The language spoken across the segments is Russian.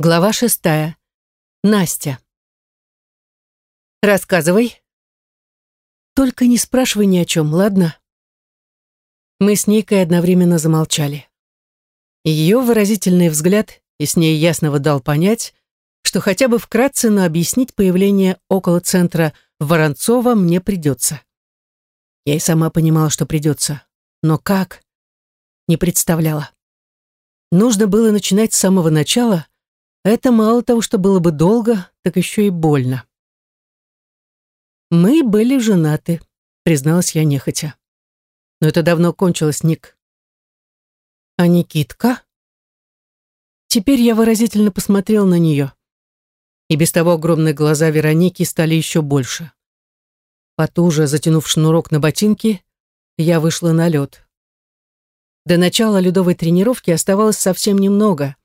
Глава шестая. Настя. Рассказывай. Только не спрашивай ни о чем, ладно? Мы с Никой одновременно замолчали. Ее выразительный взгляд и с ней ясно дал понять, что хотя бы вкратце, но объяснить появление около центра Воронцова мне придется. Я и сама понимала, что придется. Но как? Не представляла. Нужно было начинать с самого начала — это мало того, что было бы долго, так еще и больно. «Мы были женаты», — призналась я нехотя. «Но это давно кончилось, Ник». «А Никитка?» Теперь я выразительно посмотрел на нее. И без того огромные глаза Вероники стали еще больше. Потуже затянув шнурок на ботинки, я вышла на лед. До начала ледовой тренировки оставалось совсем немного.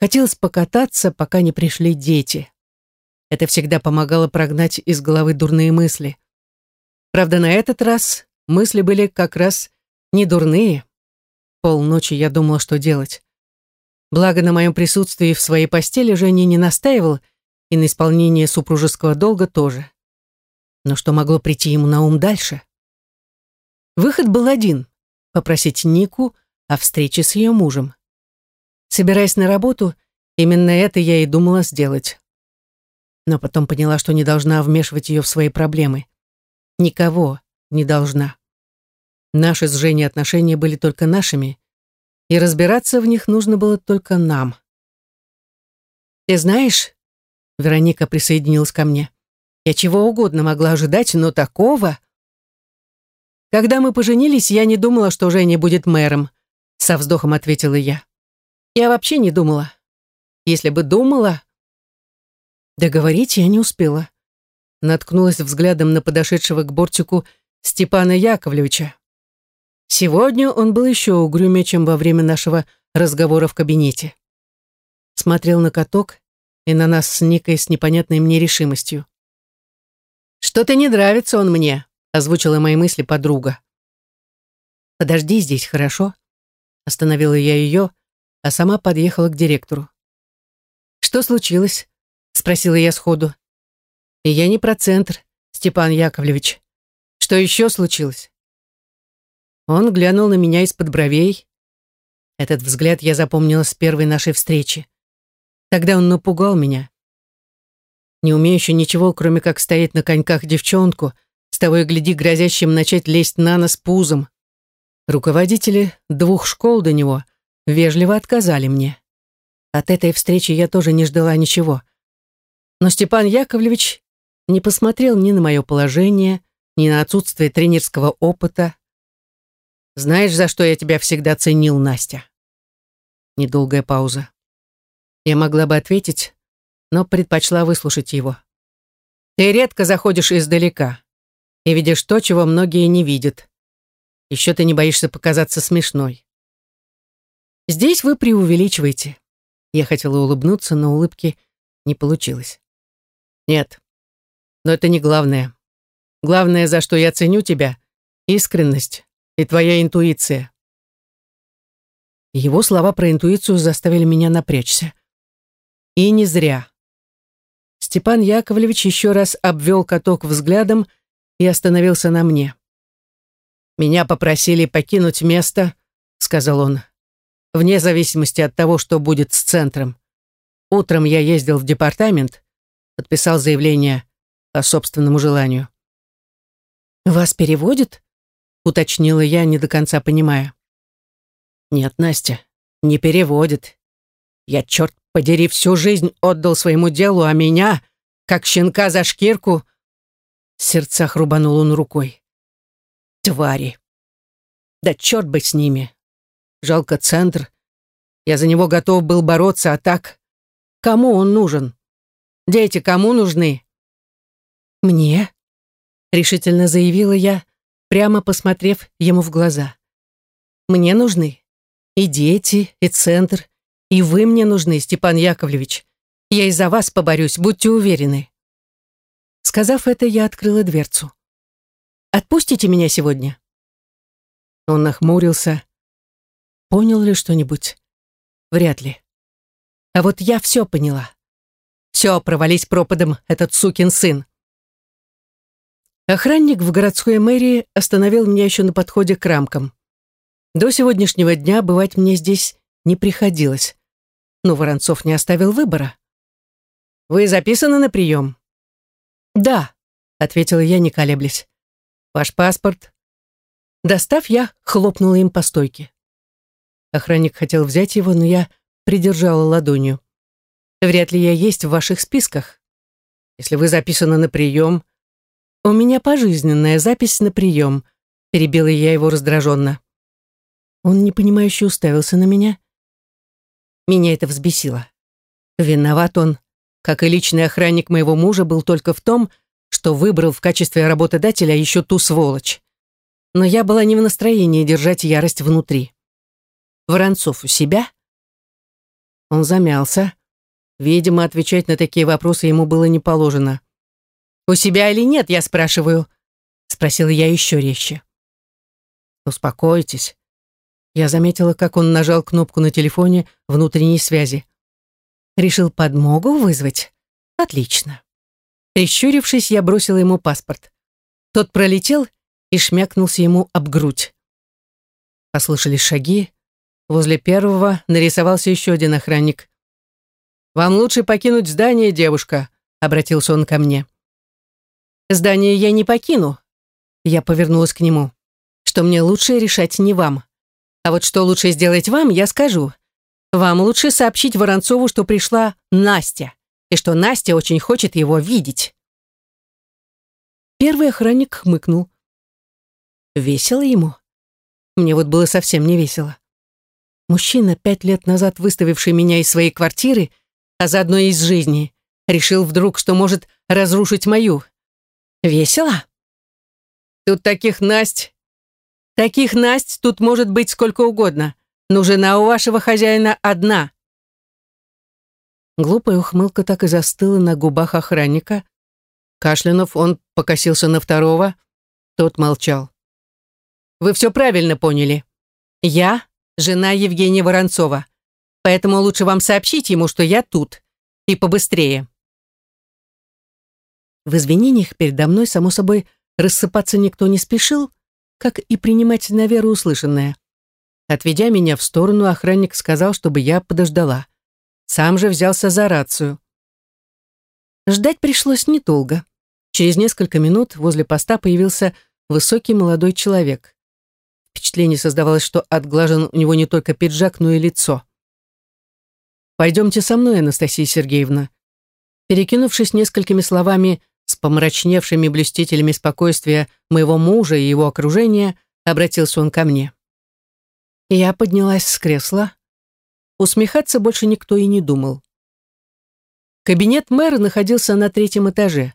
Хотелось покататься, пока не пришли дети. Это всегда помогало прогнать из головы дурные мысли. Правда, на этот раз мысли были как раз не дурные. Полночи я думала, что делать. Благо, на моем присутствии в своей постели Женя не настаивал, и на исполнение супружеского долга тоже. Но что могло прийти ему на ум дальше? Выход был один — попросить Нику о встрече с ее мужем. Собираясь на работу, именно это я и думала сделать. Но потом поняла, что не должна вмешивать ее в свои проблемы. Никого не должна. Наши с Женей отношения были только нашими, и разбираться в них нужно было только нам. «Ты знаешь...» — Вероника присоединилась ко мне. «Я чего угодно могла ожидать, но такого...» «Когда мы поженились, я не думала, что Женя будет мэром», — со вздохом ответила я. Я вообще не думала. Если бы думала... Договорить я не успела. Наткнулась взглядом на подошедшего к бортику Степана Яковлевича. Сегодня он был еще угрюмее, чем во время нашего разговора в кабинете. Смотрел на каток и на нас с Никой с непонятной мне решимостью. «Что-то не нравится он мне», — озвучила мои мысли подруга. «Подожди здесь, хорошо?» Остановила я ее, а сама подъехала к директору. «Что случилось?» — спросила я сходу. «И я не про центр, Степан Яковлевич. Что еще случилось?» Он глянул на меня из-под бровей. Этот взгляд я запомнила с первой нашей встречи. Тогда он напугал меня. Не умеющую ничего, кроме как стоять на коньках девчонку, с того и гляди грозящим начать лезть на нос пузом. Руководители двух школ до него вежливо отказали мне. От этой встречи я тоже не ждала ничего. Но Степан Яковлевич не посмотрел ни на мое положение, ни на отсутствие тренерского опыта. «Знаешь, за что я тебя всегда ценил, Настя?» Недолгая пауза. Я могла бы ответить, но предпочла выслушать его. «Ты редко заходишь издалека и видишь то, чего многие не видят. Еще ты не боишься показаться смешной. Здесь вы преувеличиваете. Я хотела улыбнуться, но улыбки не получилось. Нет, но это не главное. Главное, за что я ценю тебя, искренность и твоя интуиция. Его слова про интуицию заставили меня напрячься. И не зря. Степан Яковлевич еще раз обвел каток взглядом и остановился на мне. «Меня попросили покинуть место», — сказал он вне зависимости от того, что будет с центром. Утром я ездил в департамент, подписал заявление по собственному желанию. «Вас переводят?» — уточнила я, не до конца понимая. «Нет, Настя, не переводит. Я, черт подери, всю жизнь отдал своему делу, а меня, как щенка за шкирку...» В сердцах рубанул он рукой. «Твари! Да черт бы с ними! Жалко центр. Я за него готов был бороться, а так... Кому он нужен? Дети кому нужны? Мне, решительно заявила я, прямо посмотрев ему в глаза. Мне нужны и дети, и центр, и вы мне нужны, Степан Яковлевич. Я и за вас поборюсь, будьте уверены. Сказав это, я открыла дверцу. «Отпустите меня сегодня?» Он нахмурился, Понял ли что-нибудь? Вряд ли. А вот я все поняла. Все, провались пропадом этот сукин сын. Охранник в городской мэрии остановил меня еще на подходе к рамкам. До сегодняшнего дня бывать мне здесь не приходилось. Но Воронцов не оставил выбора. «Вы записаны на прием?» «Да», — ответила я, не колеблясь. «Ваш паспорт?» Достав, я хлопнула им по стойке. Охранник хотел взять его, но я придержала ладонью. «Вряд ли я есть в ваших списках. Если вы записаны на прием...» «У меня пожизненная запись на прием», — перебила я его раздраженно. Он непонимающе уставился на меня. Меня это взбесило. Виноват он, как и личный охранник моего мужа, был только в том, что выбрал в качестве работодателя еще ту сволочь. Но я была не в настроении держать ярость внутри. Воронцов у себя? Он замялся. Видимо, отвечать на такие вопросы ему было не положено. «У себя или нет, я спрашиваю?» Спросила я еще резче. «Успокойтесь». Я заметила, как он нажал кнопку на телефоне внутренней связи. Решил подмогу вызвать? Отлично. Прищурившись, я бросила ему паспорт. Тот пролетел и шмякнулся ему об грудь. Послышались шаги. Возле первого нарисовался еще один охранник. «Вам лучше покинуть здание, девушка», — обратился он ко мне. «Здание я не покину». Я повернулась к нему. «Что мне лучше решать не вам. А вот что лучше сделать вам, я скажу. Вам лучше сообщить Воронцову, что пришла Настя, и что Настя очень хочет его видеть». Первый охранник хмыкнул. Весело ему? Мне вот было совсем не весело. Мужчина, пять лет назад выставивший меня из своей квартиры, а заодно и из жизни, решил вдруг, что может разрушить мою. Весело? Тут таких Насть... Таких Насть тут может быть сколько угодно, но жена у вашего хозяина одна. Глупая ухмылка так и застыла на губах охранника. Кашлянув, он покосился на второго. Тот молчал. «Вы все правильно поняли. Я жена Евгения Воронцова. Поэтому лучше вам сообщить ему, что я тут. И побыстрее. В извинениях передо мной, само собой, рассыпаться никто не спешил, как и принимать на веру услышанное. Отведя меня в сторону, охранник сказал, чтобы я подождала. Сам же взялся за рацию. Ждать пришлось недолго. Через несколько минут возле поста появился высокий молодой человек. Впечатление создавалось, что отглажен у него не только пиджак, но и лицо. «Пойдемте со мной, Анастасия Сергеевна». Перекинувшись несколькими словами с помрачневшими блюстителями спокойствия моего мужа и его окружения, обратился он ко мне. Я поднялась с кресла. Усмехаться больше никто и не думал. Кабинет мэра находился на третьем этаже.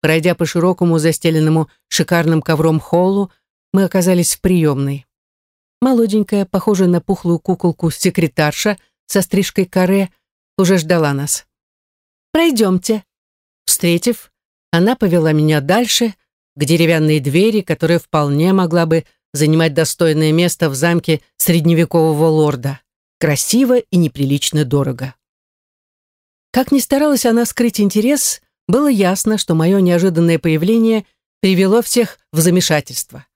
Пройдя по широкому застеленному шикарным ковром холлу, мы оказались в приемной. Молоденькая, похожая на пухлую куколку секретарша со стрижкой каре, уже ждала нас. «Пройдемте». Встретив, она повела меня дальше, к деревянной двери, которая вполне могла бы занимать достойное место в замке средневекового лорда. Красиво и неприлично дорого. Как ни старалась она скрыть интерес, было ясно, что мое неожиданное появление привело всех в замешательство.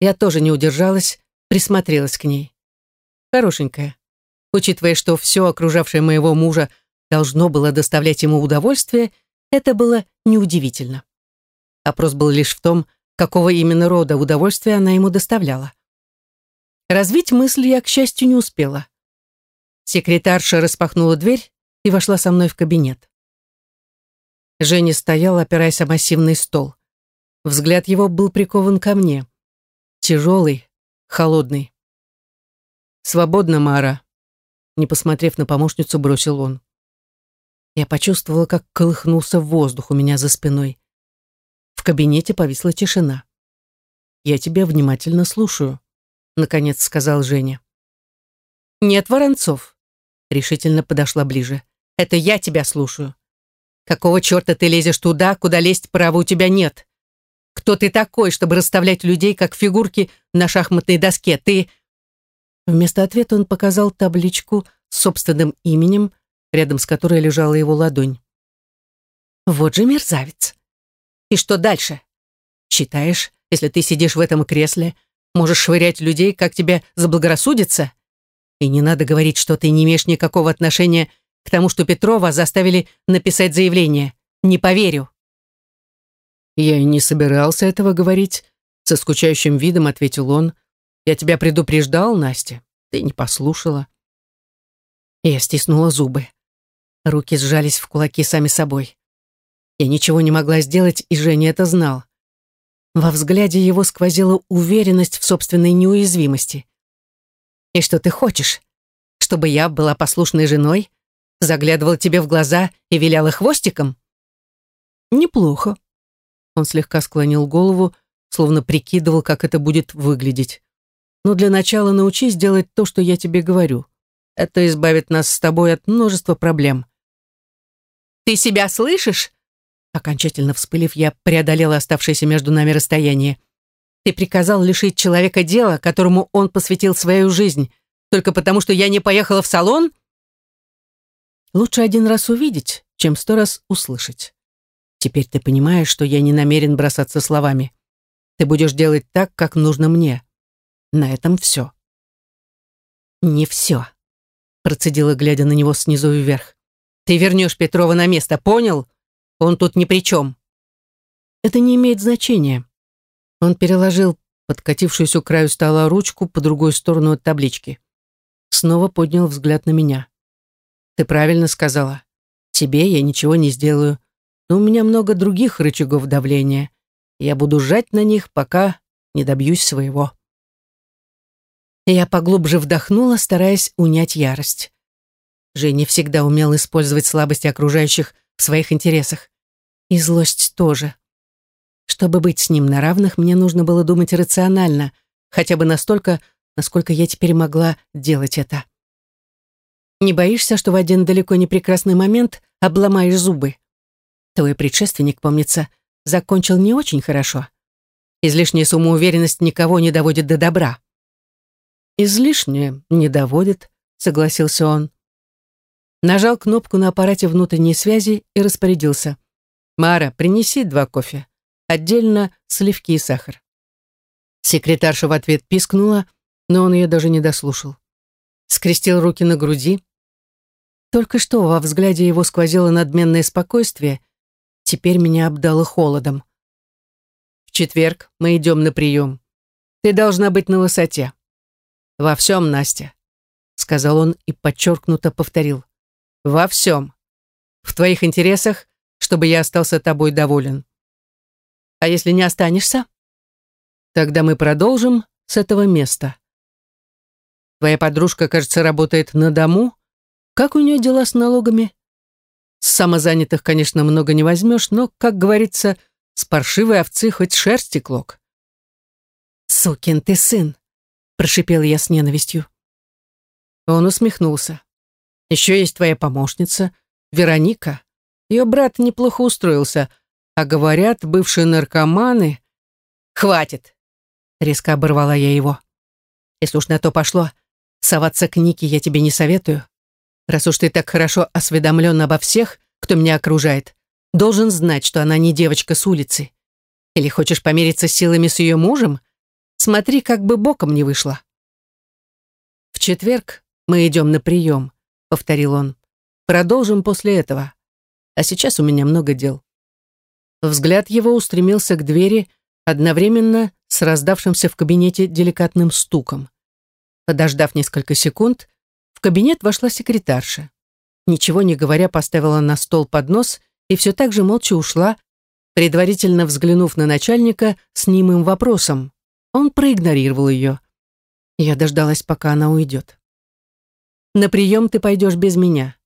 Я тоже не удержалась, присмотрелась к ней. Хорошенькая. Учитывая, что все окружавшее моего мужа должно было доставлять ему удовольствие, это было неудивительно. Вопрос был лишь в том, какого именно рода удовольствия она ему доставляла. Развить мысль я, к счастью, не успела. Секретарша распахнула дверь и вошла со мной в кабинет. Женя стоял, опираясь о массивный стол. Взгляд его был прикован ко мне. Тяжелый, холодный. «Свободно, Мара», — не посмотрев на помощницу, бросил он. Я почувствовала, как колыхнулся воздух у меня за спиной. В кабинете повисла тишина. «Я тебя внимательно слушаю», — наконец сказал Женя. «Нет, Воронцов», — решительно подошла ближе. «Это я тебя слушаю. Какого черта ты лезешь туда, куда лезть права у тебя нет? Кто ты такой, чтобы расставлять людей, как фигурки на шахматной доске? Ты...» Вместо ответа он показал табличку с собственным именем, рядом с которой лежала его ладонь. Вот же мерзавец. И что дальше? Считаешь, если ты сидишь в этом кресле, можешь швырять людей, как тебе заблагорассудится? И не надо говорить, что ты не имеешь никакого отношения к тому, что Петрова заставили написать заявление. Не поверю. Я и не собирался этого говорить, со скучающим видом ответил он. Я тебя предупреждал, Настя. Ты не послушала. Я стиснула зубы. Руки сжались в кулаки сами собой. Я ничего не могла сделать, и Женя это знал. Во взгляде его сквозила уверенность в собственной неуязвимости. «И что ты хочешь? Чтобы я была послушной женой? Заглядывала тебе в глаза и виляла хвостиком?» «Неплохо». Он слегка склонил голову, словно прикидывал, как это будет выглядеть. «Но для начала научись делать то, что я тебе говорю. Это избавит нас с тобой от множества проблем». «Ты себя слышишь?» Окончательно вспылив, я преодолела оставшееся между нами расстояние. Ты приказал лишить человека дела, которому он посвятил свою жизнь, только потому, что я не поехала в салон? Лучше один раз увидеть, чем сто раз услышать. Теперь ты понимаешь, что я не намерен бросаться словами. Ты будешь делать так, как нужно мне. На этом все. Не все, процедила, глядя на него снизу вверх. Ты вернешь Петрова на место, понял? Он тут ни при чем. Это не имеет значения. Он переложил подкатившуюся к краю стола ручку по другую сторону от таблички. Снова поднял взгляд на меня. Ты правильно сказала. Тебе я ничего не сделаю. Но у меня много других рычагов давления. Я буду жать на них, пока не добьюсь своего. Я поглубже вдохнула, стараясь унять ярость. Женя всегда умел использовать слабости окружающих в своих интересах. И злость тоже. Чтобы быть с ним на равных, мне нужно было думать рационально, хотя бы настолько, насколько я теперь могла делать это. Не боишься, что в один далеко не прекрасный момент обломаешь зубы? Твой предшественник, помнится, закончил не очень хорошо. Излишняя самоуверенность никого не доводит до добра. «Излишняя не доводит», — согласился он нажал кнопку на аппарате внутренней связи и распорядился. «Мара, принеси два кофе. Отдельно сливки и сахар». Секретарша в ответ пискнула, но он ее даже не дослушал. Скрестил руки на груди. Только что во взгляде его сквозило надменное спокойствие, теперь меня обдало холодом. «В четверг мы идем на прием. Ты должна быть на высоте». «Во всем, Настя», — сказал он и подчеркнуто повторил. Во всем. В твоих интересах, чтобы я остался тобой доволен. А если не останешься? Тогда мы продолжим с этого места. Твоя подружка, кажется, работает на дому. Как у нее дела с налогами? С самозанятых, конечно, много не возьмешь, но, как говорится, с паршивой овцы хоть шерсти клок. «Сукин ты сын!» — прошипел я с ненавистью. Он усмехнулся. Еще есть твоя помощница, Вероника. Ее брат неплохо устроился, а говорят, бывшие наркоманы... Хватит! Резко оборвала я его. Если уж на то пошло, соваться к Нике я тебе не советую. Раз уж ты так хорошо осведомлен обо всех, кто меня окружает, должен знать, что она не девочка с улицы. Или хочешь помериться силами с ее мужем? Смотри, как бы боком не вышло. В четверг мы идем на прием. — повторил он. «Продолжим после этого. А сейчас у меня много дел». Взгляд его устремился к двери одновременно с раздавшимся в кабинете деликатным стуком. Подождав несколько секунд, в кабинет вошла секретарша. Ничего не говоря, поставила на стол поднос и все так же молча ушла, предварительно взглянув на начальника с немым вопросом. Он проигнорировал ее. Я дождалась, пока она уйдет. На прием ты пойдешь без меня.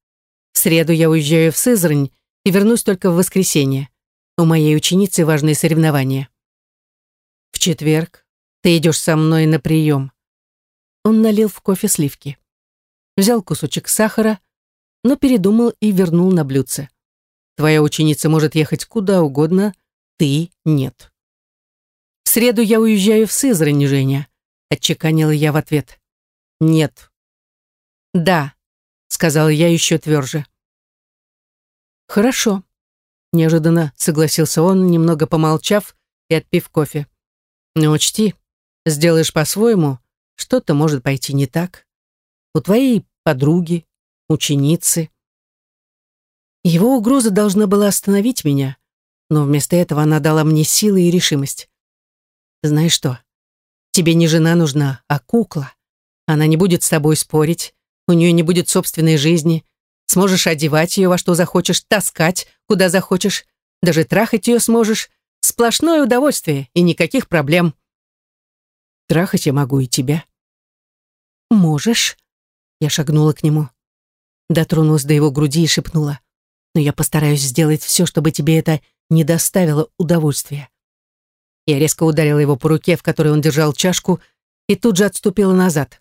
В среду я уезжаю в Сызрань и вернусь только в воскресенье. У моей ученицы важные соревнования. В четверг ты идешь со мной на прием. Он налил в кофе сливки. Взял кусочек сахара, но передумал и вернул на блюдце. Твоя ученица может ехать куда угодно, ты нет. В среду я уезжаю в Сызрань, Женя, отчеканила я в ответ. Нет, «Да», сказала я еще тверже. Хорошо, неожиданно согласился он, немного помолчав и отпив кофе. Но учти, сделаешь по-своему, что-то может пойти не так. У твоей подруги, ученицы. Его угроза должна была остановить меня, но вместо этого она дала мне силы и решимость. Знаешь что? Тебе не жена нужна, а кукла. Она не будет с тобой спорить, у нее не будет собственной жизни. Сможешь одевать ее во что захочешь, таскать, куда захочешь, даже трахать ее сможешь. Сплошное удовольствие и никаких проблем. Трахать я могу и тебя. Можешь. Я шагнула к нему. Дотронулась до его груди и шепнула. Но я постараюсь сделать все, чтобы тебе это не доставило удовольствия. Я резко ударила его по руке, в которой он держал чашку, и тут же отступила назад.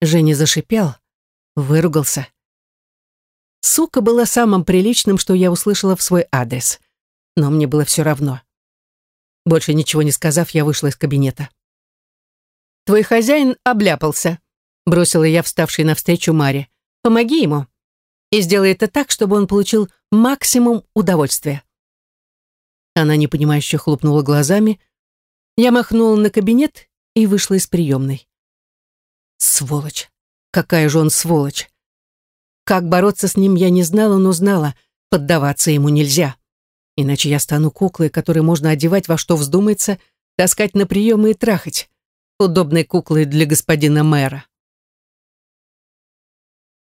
Женя зашипел, выругался. Сука была самым приличным, что я услышала в свой адрес. Но мне было все равно. Больше ничего не сказав, я вышла из кабинета. «Твой хозяин обляпался», — бросила я вставшей навстречу Маре. «Помоги ему и сделай это так, чтобы он получил максимум удовольствия». Она непонимающе хлопнула глазами. Я махнула на кабинет и вышла из приемной. Сволочь! Какая же он сволочь! Как бороться с ним я не знала, но знала, поддаваться ему нельзя. Иначе я стану куклой, которой можно одевать во что вздумается, таскать на приемы и трахать. Удобной куклой для господина мэра.